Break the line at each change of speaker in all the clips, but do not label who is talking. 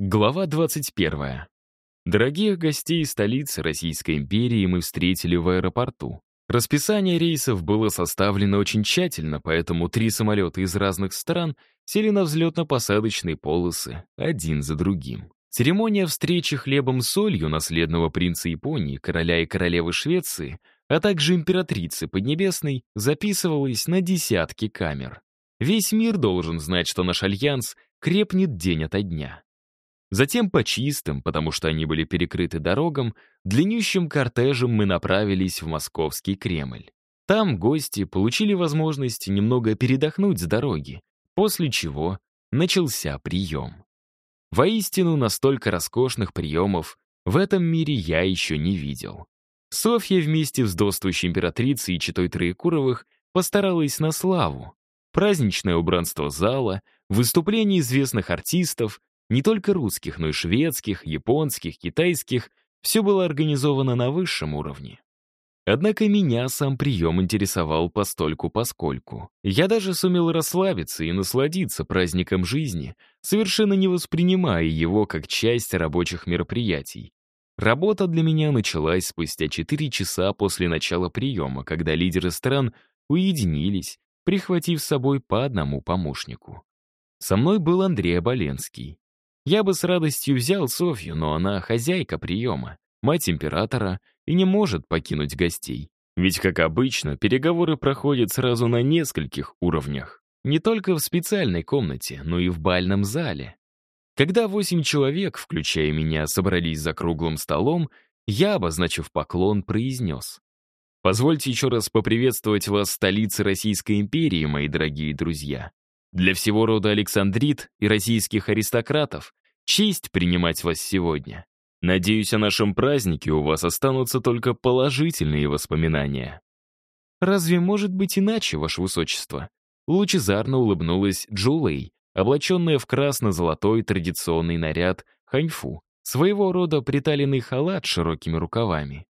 Глава 21. Дорогих гостей столицы Российской империи мы встретили в аэропорту. Расписание рейсов было составлено очень тщательно, поэтому три самолета из разных стран сели на взлетно-посадочные полосы, один за другим. Церемония встречи хлебом-солью наследного принца Японии, короля и королевы Швеции, а также императрицы Поднебесной записывалась на десятки камер. Весь мир должен знать, что наш альянс крепнет день ото дня. Затем по чистым, потому что они были перекрыты дорогам, длиннющим кортежем мы направились в московский Кремль. Там гости получили возможность немного передохнуть с дороги, после чего начался прием. Воистину, настолько роскошных приемов в этом мире я еще не видел. Софья вместе с вдовствующей императрицей и читой Троекуровых постаралась на славу. Праздничное убранство зала, выступления известных артистов, не только русских, но и шведских, японских, китайских, все было организовано на высшем уровне. Однако меня сам прием интересовал постольку-поскольку. Я даже сумел расслабиться и насладиться праздником жизни, совершенно не воспринимая его как часть рабочих мероприятий. Работа для меня началась спустя 4 часа после начала приема, когда лидеры стран уединились, прихватив с собой по одному помощнику. Со мной был Андрей Оболенский. Я бы с радостью взял Софью, но она хозяйка приема, мать императора и не может покинуть гостей. Ведь, как обычно, переговоры проходят сразу на нескольких уровнях. Не только в специальной комнате, но и в бальном зале. Когда восемь человек, включая меня, собрались за круглым столом, я, обозначив поклон, произнес. «Позвольте еще раз поприветствовать вас в столице Российской империи, мои дорогие друзья. Для всего рода Александрит и российских аристократов честь принимать вас сегодня. Надеюсь, о нашем празднике у вас останутся только положительные воспоминания. Разве может быть иначе, ваше высочество? Лучезарно улыбнулась Джулей, облаченная в красно-золотой традиционный наряд ханьфу, своего рода приталенный халат с широкими рукавами.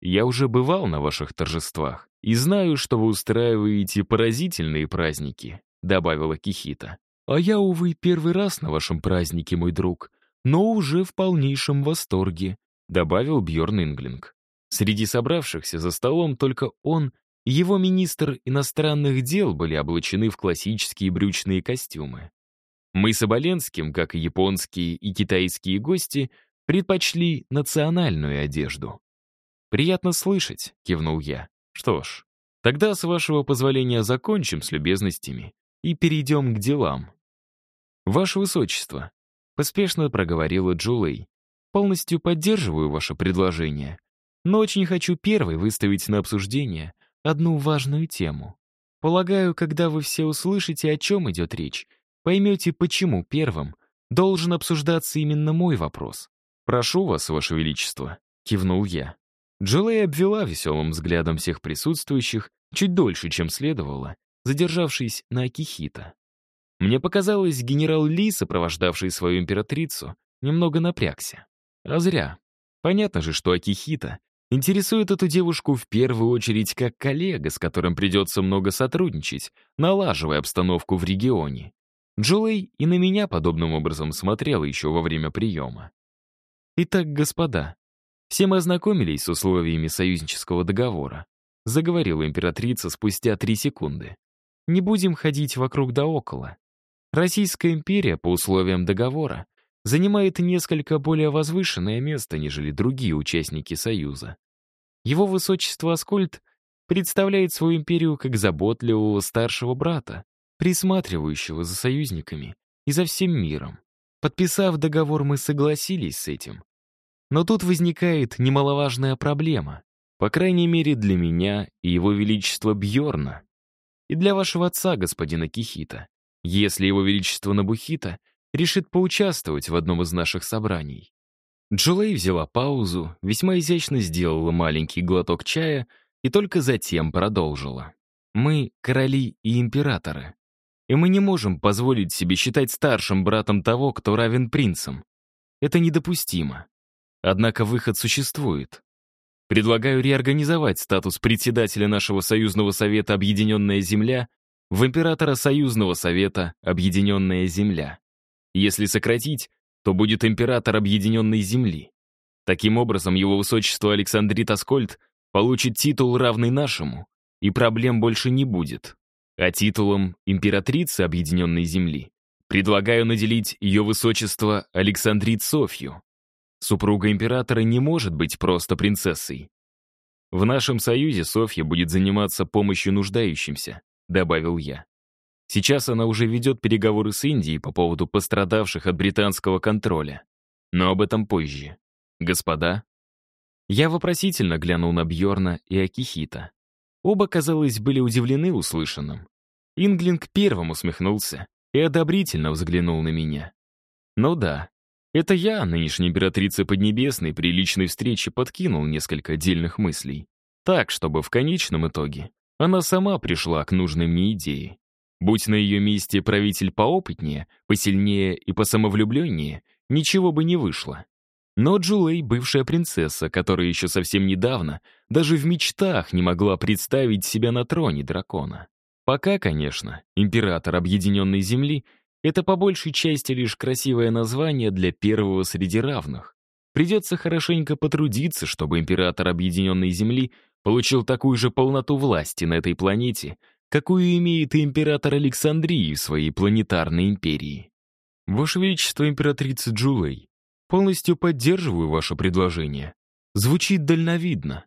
Я уже бывал на ваших торжествах и знаю, что вы устраиваете поразительные праздники, добавила Кихита. «А я, увы, первый раз на вашем празднике, мой друг, но уже в полнейшем восторге», добавил Бьорн Инглинг. Среди собравшихся за столом только он и его министр иностранных дел были облачены в классические брючные костюмы. Мы с Оболенским, как и японские и китайские гости, предпочли национальную одежду. «Приятно слышать», — кивнул я. «Что ж, тогда, с вашего позволения, закончим с любезностями и перейдем к делам. «Ваше Высочество», — поспешно проговорила Джулей, «полностью поддерживаю ваше предложение, но очень хочу первой выставить на обсуждение одну важную тему. Полагаю, когда вы все услышите, о чем идет речь, поймете, почему первым должен обсуждаться именно мой вопрос. «Прошу вас, Ваше Величество», — кивнул я. Джулей обвела веселым взглядом всех присутствующих чуть дольше, чем следовало, задержавшись на Акихита. Мне показалось, генерал Ли, сопровождавший свою императрицу, немного напрягся. А зря. Понятно же, что Акихита интересует эту девушку в первую очередь как коллега, с которым придется много сотрудничать, налаживая обстановку в регионе. Джулей и на меня подобным образом смотрела еще во время приема. «Итак, господа, все мы ознакомились с условиями союзнического договора», заговорила императрица спустя три секунды. «Не будем ходить вокруг да около. Российская империя по условиям договора занимает несколько более возвышенное место, нежели другие участники Союза. Его высочество Аскольд представляет свою империю как заботливого старшего брата, присматривающего за союзниками и за всем миром. Подписав договор, мы согласились с этим. Но тут возникает немаловажная проблема, по крайней мере для меня и его величества Бьорна, и для вашего отца, господина Кихита если его величество Набухита решит поучаствовать в одном из наших собраний. Джулей взяла паузу, весьма изящно сделала маленький глоток чая и только затем продолжила. «Мы — короли и императоры, и мы не можем позволить себе считать старшим братом того, кто равен принцам. Это недопустимо. Однако выход существует. Предлагаю реорганизовать статус председателя нашего союзного совета «Объединенная Земля» в императора Союзного Совета «Объединенная Земля». Если сократить, то будет император Объединенной Земли. Таким образом, его высочество Александрит Аскольд получит титул, равный нашему, и проблем больше не будет. А титулом императрицы Объединенной Земли предлагаю наделить ее высочество Александрит Софью. Супруга императора не может быть просто принцессой. В нашем союзе Софья будет заниматься помощью нуждающимся, добавил я. Сейчас она уже ведет переговоры с Индией по поводу пострадавших от британского контроля. Но об этом позже. Господа? Я вопросительно глянул на Бьорна и Акихита. Оба, казалось, были удивлены услышанным. Инглинг первым усмехнулся и одобрительно взглянул на меня. Ну да, это я, нынешняя императрица Поднебесной, при личной встрече подкинул несколько отдельных мыслей. Так, чтобы в конечном итоге она сама пришла к нужной мне идее. Будь на ее месте правитель поопытнее, посильнее и посамовлюбленнее, ничего бы не вышло. Но Джулей — бывшая принцесса, которая еще совсем недавно даже в мечтах не могла представить себя на троне дракона. Пока, конечно, император Объединенной Земли — это по большей части лишь красивое название для первого среди равных. Придется хорошенько потрудиться, чтобы император Объединенной Земли получил такую же полноту власти на этой планете, какую имеет и император Александрии в своей планетарной империи. Ваше Величество, императрица Джулей, Полностью поддерживаю ваше предложение. Звучит дальновидно.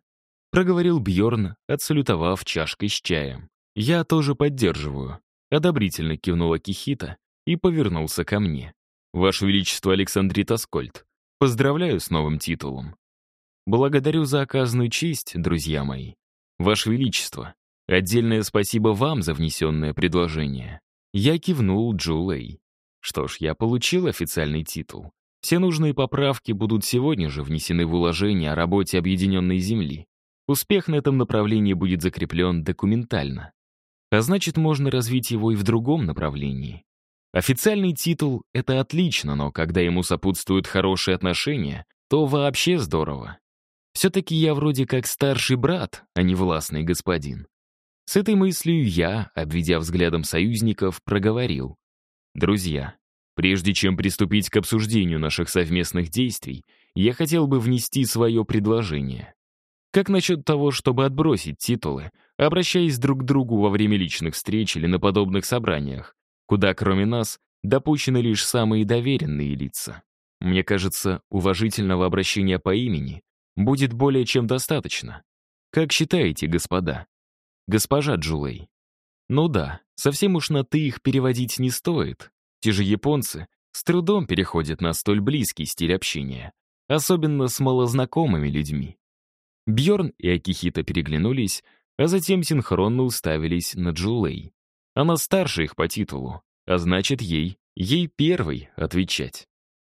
Проговорил Бьорн, отсалютовав чашкой с чаем. Я тоже поддерживаю. Одобрительно кивнула Кихита и повернулся ко мне. Ваше Величество Александрит Аскольд, поздравляю с новым титулом. Благодарю за оказанную честь, друзья мои. Ваше Величество, отдельное спасибо вам за внесенное предложение. Я кивнул Джулей. Что ж, я получил официальный титул. Все нужные поправки будут сегодня же внесены в уложение о работе Объединенной Земли. Успех на этом направлении будет закреплен документально. А значит, можно развить его и в другом направлении. Официальный титул — это отлично, но когда ему сопутствуют хорошие отношения, то вообще здорово. Все-таки я вроде как старший брат, а не властный господин. С этой мыслью я, обведя взглядом союзников, проговорил. «Друзья, Прежде чем приступить к обсуждению наших совместных действий, я хотел бы внести свое предложение. Как насчет того, чтобы отбросить титулы, обращаясь друг к другу во время личных встреч или на подобных собраниях, куда, кроме нас, допущены лишь самые доверенные лица? Мне кажется, уважительного обращения по имени будет более чем достаточно. Как считаете, господа? Госпожа Джулей. Ну да, совсем уж на «ты» их переводить не стоит. Те же японцы с трудом переходят на столь близкий стиль общения, особенно с малознакомыми людьми. Бьорн и Акихита переглянулись, а затем синхронно уставились на Джулей. Она старше их по титулу, а значит, ей, ей первой отвечать.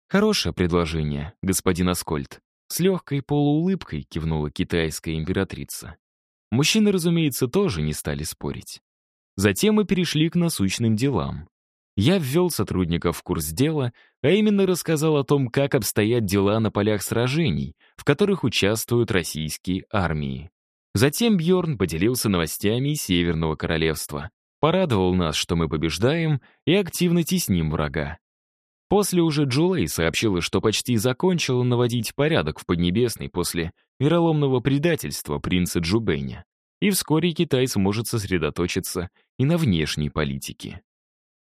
«Хорошее предложение, господин Аскольд», с легкой полуулыбкой кивнула китайская императрица. Мужчины, разумеется, тоже не стали спорить. Затем мы перешли к насущным делам. Я ввел сотрудников в курс дела, а именно рассказал о том, как обстоят дела на полях сражений, в которых участвуют российские армии. Затем Бьорн поделился новостями Северного Королевства, порадовал нас, что мы побеждаем и активно тесним врага. После уже Джулей сообщила, что почти закончила наводить порядок в Поднебесной после вероломного предательства принца Джубэня, и вскоре Китай сможет сосредоточиться и на внешней политике.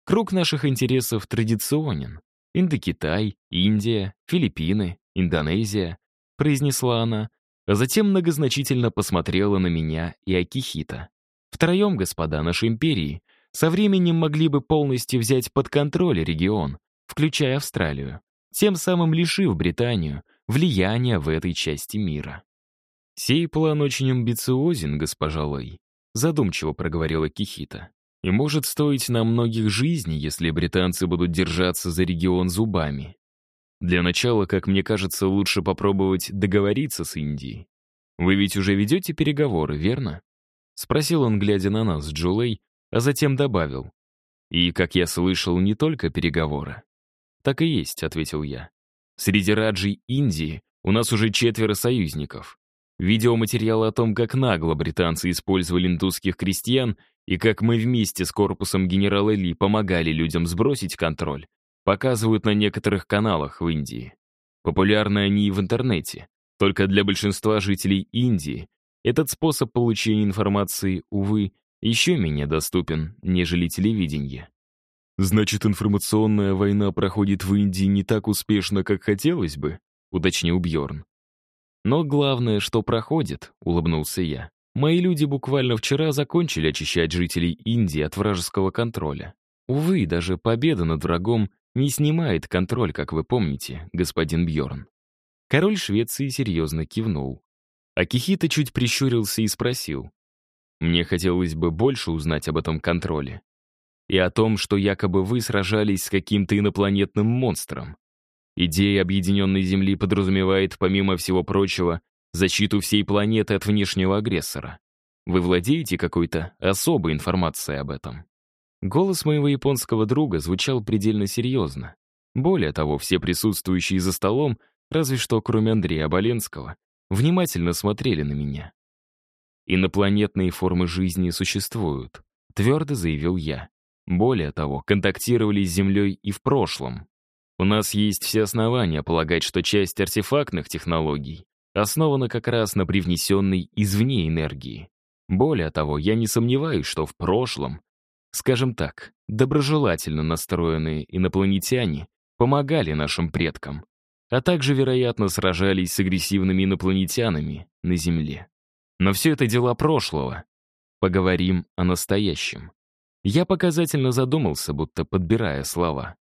Круг наших интересов традиционен. Индокитай, Индия, Филиппины, Индонезия, произнесла она, а затем многозначительно посмотрела на меня и Акихита. Втроем, господа, нашей империи со временем могли бы полностью взять под контроль регион, включая Австралию, тем самым лишив Британию влияния в этой части мира. «Сей план очень амбициозен, госпожа Лэй», задумчиво проговорила Кихита и может стоить нам многих жизней, если британцы будут держаться за регион зубами. Для начала, как мне кажется, лучше попробовать договориться с Индией. Вы ведь уже ведете переговоры, верно? Спросил он, глядя на нас с Джулей, а затем добавил. И, как я слышал, не только переговоры. Так и есть, ответил я. Среди раджей Индии у нас уже четверо союзников. Видеоматериалы о том, как нагло британцы использовали индусских крестьян и как мы вместе с корпусом генерала Ли помогали людям сбросить контроль, показывают на некоторых каналах в Индии. Популярны они и в интернете. Только для большинства жителей Индии этот способ получения информации, увы, еще менее доступен, нежели телевидение. «Значит, информационная война проходит в Индии не так успешно, как хотелось бы?» — уточнил Бьорн. «Но главное, что проходит», — улыбнулся я. «Мои люди буквально вчера закончили очищать жителей Индии от вражеского контроля. Увы, даже победа над врагом не снимает контроль, как вы помните, господин Бьорн. Король Швеции серьезно кивнул. Акихита чуть прищурился и спросил. «Мне хотелось бы больше узнать об этом контроле. И о том, что якобы вы сражались с каким-то инопланетным монстром. Идея объединенной Земли подразумевает, помимо всего прочего, защиту всей планеты от внешнего агрессора. Вы владеете какой-то особой информацией об этом?» Голос моего японского друга звучал предельно серьезно. Более того, все присутствующие за столом, разве что кроме Андрея Оболенского, внимательно смотрели на меня. «Инопланетные формы жизни существуют», — твердо заявил я. Более того, контактировали с Землей и в прошлом. У нас есть все основания полагать, что часть артефактных технологий основана как раз на привнесенной извне энергии. Более того, я не сомневаюсь, что в прошлом Скажем так, доброжелательно настроенные инопланетяне помогали нашим предкам, а также, вероятно, сражались с агрессивными инопланетянами на Земле. Но все это дела прошлого. Поговорим о настоящем. Я показательно задумался, будто подбирая слова.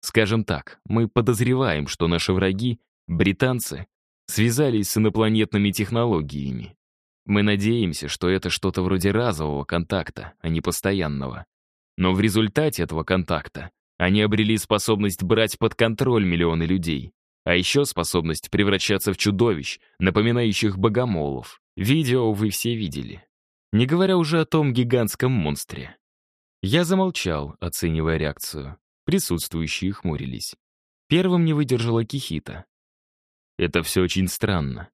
Скажем так, мы подозреваем, что наши враги, британцы, связались с инопланетными технологиями. Мы надеемся, что это что-то вроде разового контакта, а не постоянного. Но в результате этого контакта они обрели способность брать под контроль миллионы людей, а еще способность превращаться в чудовищ, напоминающих богомолов. Видео вы все видели. Не говоря уже о том гигантском монстре. Я замолчал, оценивая реакцию. Присутствующие хмурились. Первым не выдержала Кихита. Это все очень странно.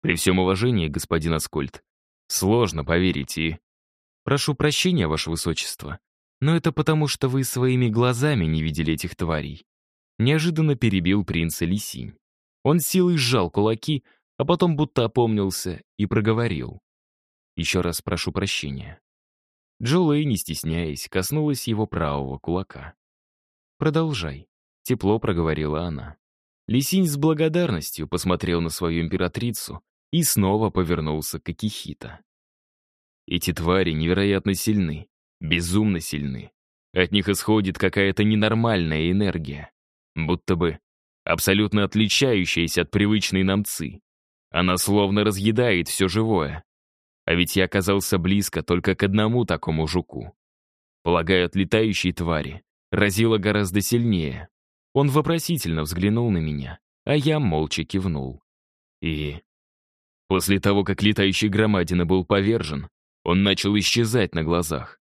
При всем уважении, господин Аскольд, сложно поверить и... Прошу прощения, ваше высочество, но это потому, что вы своими глазами не видели этих тварей. Неожиданно перебил принца Лисинь. Он силой сжал кулаки, а потом будто опомнился и проговорил. Еще раз прошу прощения. Джолэй, не стесняясь, коснулась его правого кулака. «Продолжай», — тепло проговорила она. Лисинь с благодарностью посмотрел на свою императрицу, и снова повернулся к Акихита. Эти твари невероятно сильны, безумно сильны. От них исходит какая-то ненормальная энергия, будто бы абсолютно отличающаяся от привычной нам ци. Она словно разъедает все живое. А ведь я оказался близко только к одному такому жуку. Полагаю, от летающей твари разило гораздо сильнее. Он вопросительно взглянул на меня, а я молча кивнул. И После того, как летающий громадина был повержен, он начал исчезать на глазах.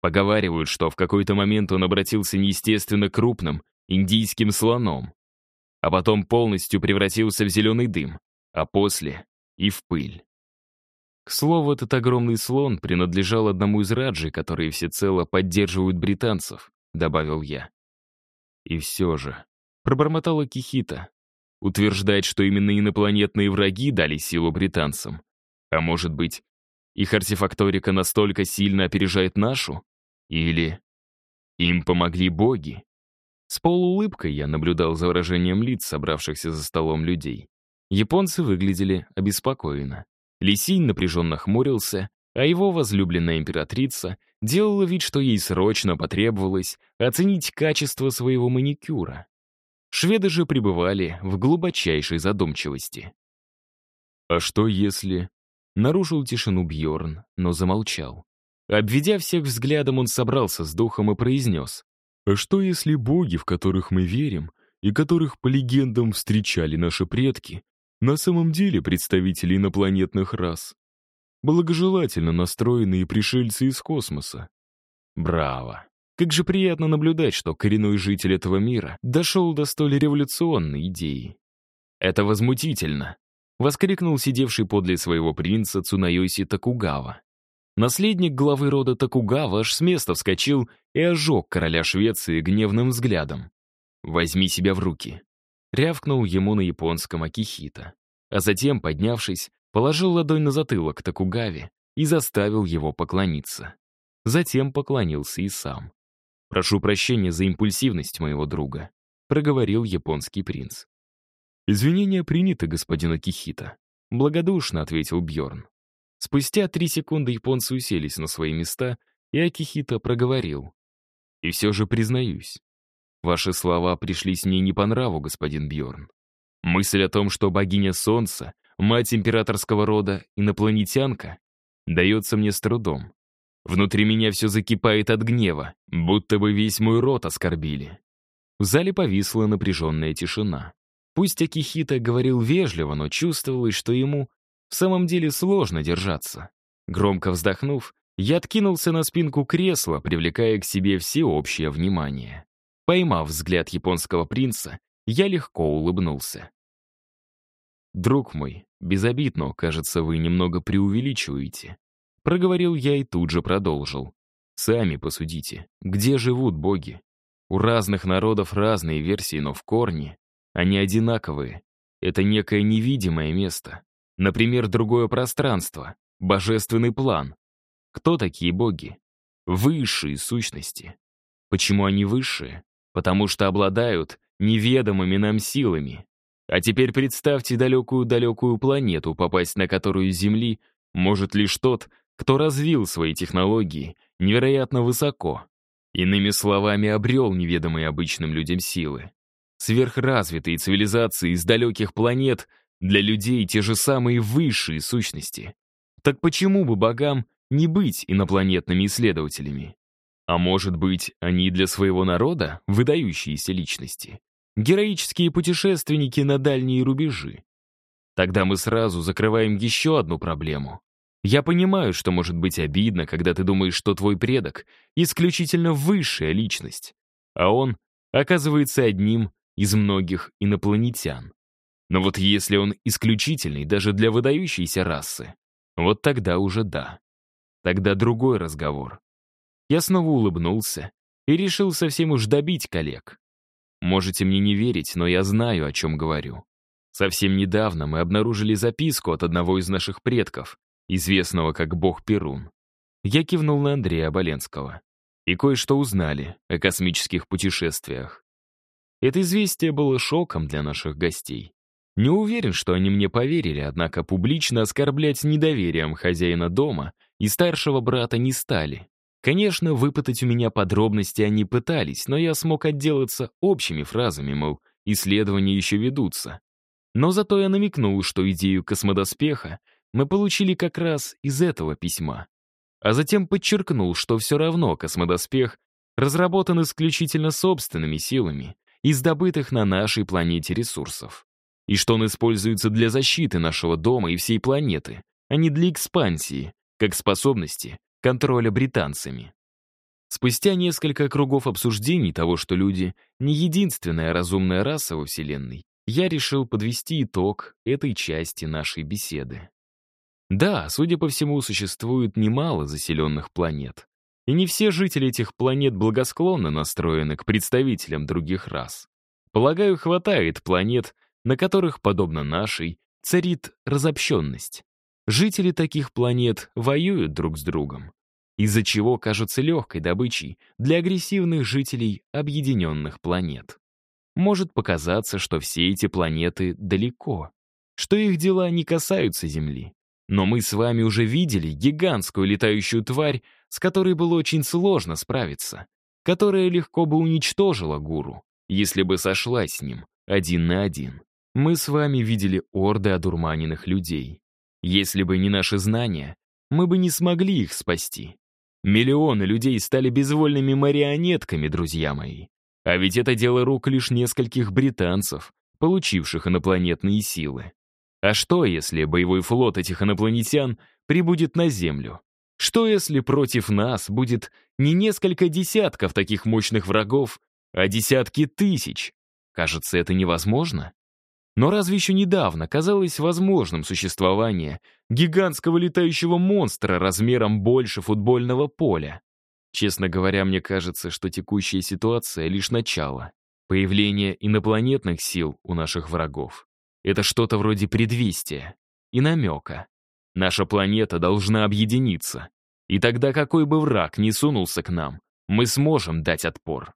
Поговаривают, что в какой-то момент он обратился неестественно крупным индийским слоном, а потом полностью превратился в зеленый дым, а после — и в пыль. К слову, этот огромный слон принадлежал одному из раджи, которые всецело поддерживают британцев, добавил я. И все же, пробормотала Кихита, утверждать, что именно инопланетные враги дали силу британцам. А может быть, их артефакторика настолько сильно опережает нашу? Или им помогли боги? С полуулыбкой я наблюдал за выражением лиц, собравшихся за столом людей. Японцы выглядели обеспокоенно. Лисинь напряженно хмурился, а его возлюбленная императрица делала вид, что ей срочно потребовалось оценить качество своего маникюра. Шведы же пребывали в глубочайшей задумчивости. «А что если...» Нарушил тишину Бьорн, но замолчал. Обведя всех взглядом, он собрался с духом и произнес. «А что если боги, в которых мы верим, и которых по легендам встречали наши предки, на самом деле представители инопланетных рас? Благожелательно настроенные пришельцы из космоса?» «Браво!» Как же приятно наблюдать, что коренной житель этого мира дошел до столь революционной идеи. «Это возмутительно!» — воскликнул сидевший подле своего принца Цунайоси Такугава. Наследник главы рода Такугава аж с места вскочил и ожег короля Швеции гневным взглядом. возьми себя в руки. Рявкнул ему на японском Акихита. А затем, поднявшись, положил ладонь на затылок Такугави и заставил его поклониться. Затем поклонился и сам. «Прошу прощения за импульсивность моего друга», — проговорил японский принц. «Извинения приняты, господин Акихита», — благодушно ответил Бьорн. Спустя три секунды японцы уселись на свои места, и Акихита проговорил. «И все же признаюсь, ваши слова пришлись мне не по нраву, господин Бьорн. Мысль о том, что богиня Солнца, мать императорского рода, инопланетянка, дается мне с трудом. Внутри меня все закипает от гнева, будто бы весь мой род оскорбили. В зале повисла напряженная тишина. Пусть Акихита говорил вежливо, но чувствовалось, что ему в самом деле сложно держаться. Громко вздохнув, я откинулся на спинку кресла, привлекая к себе всеобщее внимание. Поймав взгляд японского принца, я легко улыбнулся. «Друг мой, безобидно, кажется, вы немного преувеличиваете». Проговорил я и тут же продолжил. «Сами посудите, где живут боги? У разных народов разные версии, но в корне они одинаковые. Это некое невидимое место, Например, другое пространство, божественный план. Кто такие боги? Высшие сущности. Почему они высшие? Потому что обладают неведомыми нам силами. А теперь представьте далекую-далекую планету, попасть на которую Земли может лишь тот, кто развил свои технологии невероятно высоко. Иными словами, обрел неведомые обычным людям силы. Сверхразвитые цивилизации из далеких планет — для людей те же самые высшие сущности. Так почему бы богам не быть инопланетными исследователями? А может быть, они для своего народа выдающиеся личности? Героические путешественники на дальние рубежи? Тогда мы сразу закрываем еще одну проблему. Я понимаю, что может быть обидно, когда ты думаешь, что твой предок — исключительно высшая личность, а он оказывается одним из многих инопланетян. Но вот если он исключительный даже для выдающейся расы, вот тогда уже да. Тогда другой разговор. Я снова улыбнулся и решил совсем уж добить коллег. Можете мне не верить, но я знаю, о чем говорю. Совсем недавно мы обнаружили записку от одного из наших предков, известного как бог Перун. Я кивнул на Андрея Оболенского. И кое-что узнали о космических путешествиях. Это известие было шоком для наших гостей. Не уверен, что они мне поверили, однако публично оскорблять недоверием хозяина дома и старшего брата не стали. Конечно, выпытать у меня подробности они пытались, но я смог отделаться общими фразами, мол, исследования еще ведутся. Но зато я намекнул, что идею космодоспеха мы получили как раз из этого письма. А затем подчеркнул, что все равно космодоспех разработан исключительно собственными силами из добытых на нашей планете ресурсов и что он используется для защиты нашего дома и всей планеты, а не для экспансии, как способности контроля британцами. Спустя несколько кругов обсуждений того, что люди — не единственная разумная раса во Вселенной, я решил подвести итог этой части нашей беседы. Да, судя по всему, существует немало заселенных планет. И не все жители этих планет благосклонно настроены к представителям других рас. Полагаю, хватает планет, на которых, подобно нашей, царит разобщенность. Жители таких планет воюют друг с другом, из-за чего кажутся легкой добычей для агрессивных жителей объединенных планет. Может показаться, что все эти планеты далеко, что их дела не касаются Земли. Но мы с вами уже видели гигантскую летающую тварь, с которой было очень сложно справиться, которая легко бы уничтожила гуру, если бы сошлась с ним один на один. Мы с вами видели орды одурманенных людей. Если бы не наши знания, мы бы не смогли их спасти. Миллионы людей стали безвольными марионетками, друзья мои. А ведь это дело рук лишь нескольких британцев, получивших инопланетные силы. А что, если боевой флот этих инопланетян прибудет на Землю? Что, если против нас будет не несколько десятков таких мощных врагов, а десятки тысяч? Кажется, это невозможно. Но разве еще недавно казалось возможным существование гигантского летающего монстра размером больше футбольного поля? Честно говоря, мне кажется, что текущая ситуация — лишь начало. Появление инопланетных сил у наших врагов — это что-то вроде предвестия и намека. Наша планета должна объединиться. И тогда какой бы враг ни сунулся к нам, мы сможем дать отпор.